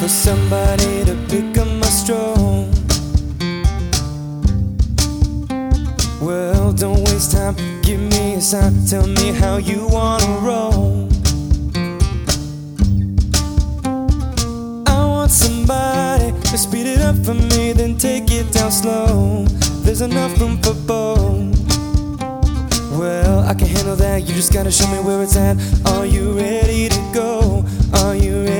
for somebody to pick up my straw. Well, don't waste time, give me a sign, tell me how you wanna roll. I want somebody to speed it up for me, then take it down slow. There's enough room for both. Well, I can handle that, you just gotta show me where it's at. Are you ready to go? Are you ready?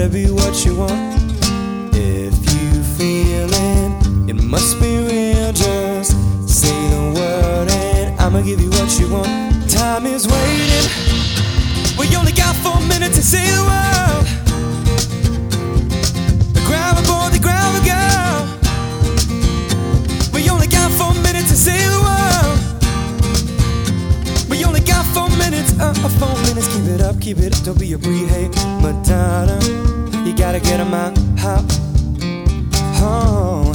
Better be what you want. If you feel it, it must be real. Just say the word and I'ma give you what you want. Time is waiting. We only got four minutes to see the world. The ground boy, the ground girl. We only got four minutes to see the world. We only got four minutes, uh, uh, four minutes. Keep it up, keep it up. Don't be a brie, hey, Madonna. Gotta get 'em out, hop. Oh,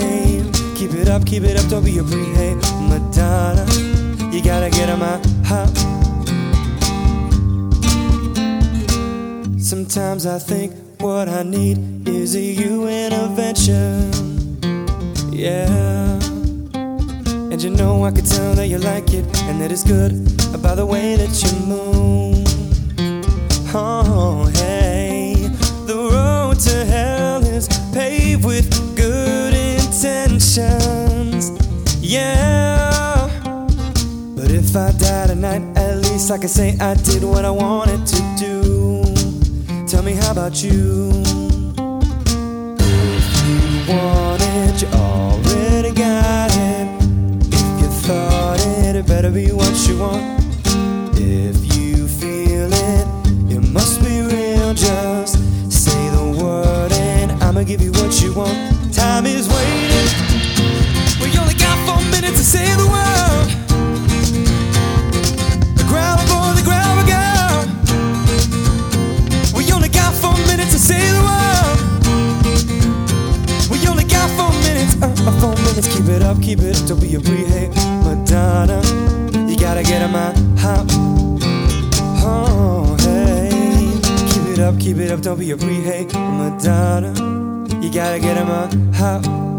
hey. Keep it up, keep it up. Don't be a brie, hey, Madonna. You gotta get on my hop. Sometimes I think what I need is a you intervention. Yeah. And you know I can tell that you like it and that it's good by the way that you move. Paved with good intentions. Yeah. But if I die tonight, at least I can say I did what I wanted to do. Tell me, how about you? If you want I'ma give you what you want. Time is waiting. We only got four minutes to save the world. The ground boy, the ground girl. We only got four minutes to save the world. We only got four minutes, uh, uh, four minutes. Keep it up, keep it up. Don't be a brie, Madonna. You gotta get 'em out, hop. Oh, hey. Keep it up, keep it up. Don't be a hey, Madonna. You gotta get him out, hop.